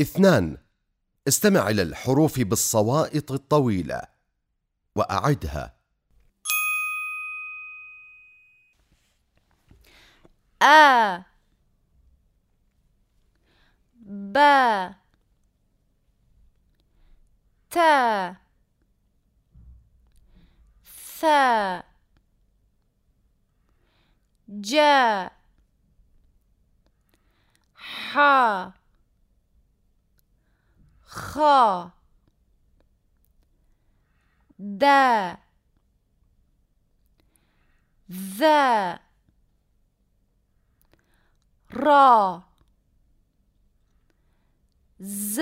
اثنان استمع إلى الحروف بالصوائط الطويلة وأعدها. أ ب ت ث ج ح. خ د. ذ را. ز.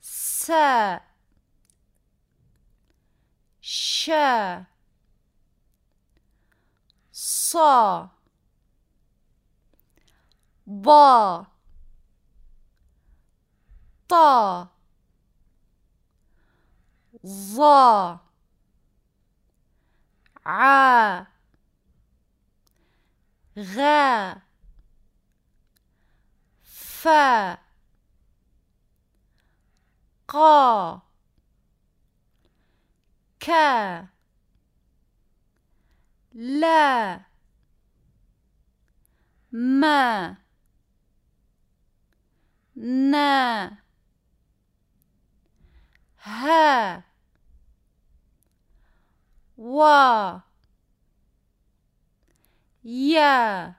س. ش. ص. با طا ظا ع. غ. ف. قا ك. لا ما نا ها و يا